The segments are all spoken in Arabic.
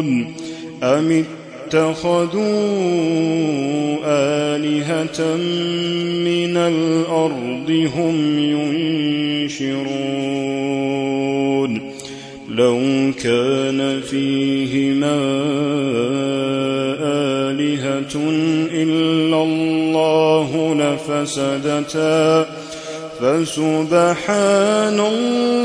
أم اتخذوا آلهة من الأرض هم ينشرون؟ لو كان فيهما آلهة إلا الله لفسدتا فسبحان الله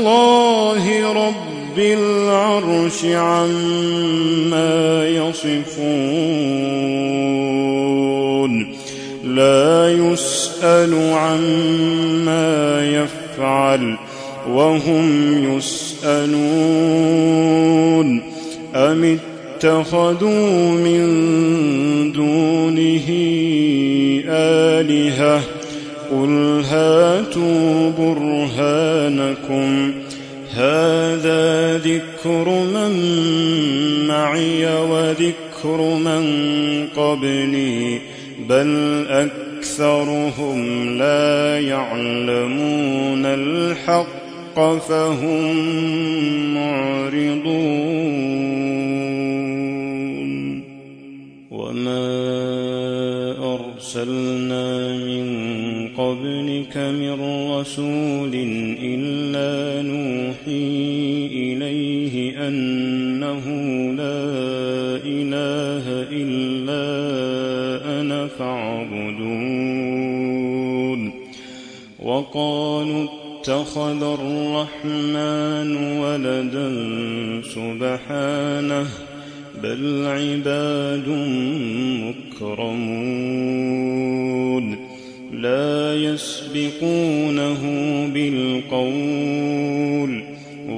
رب العرش عما يصفون. لا يسأل عما يفعل وهم يسألون. أم اتخذوا من دونه آلهة؟ قل هاتوا برهانكم. هذا ذكر من معي وذكر من قبلي بل أكثرهم لا يعلمون الحق فهم معرضون. وما أرسلنا من قبلك من رسول نوحي إليه أنه لا إله إلا أنا فاعبدون. وقالوا اتخذ الرحمن ولدا سبحانه بل عباد مكرمون. لا يسبقونه بالقول.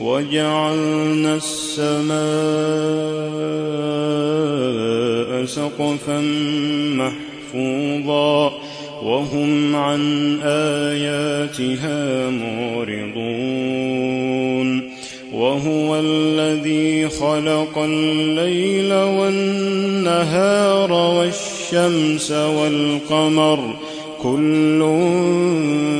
وجعلنا السماء سقفا محفوظا وهم عن آياتها معرضون وهو الذي خلق الليل والنهار والشمس والقمر كل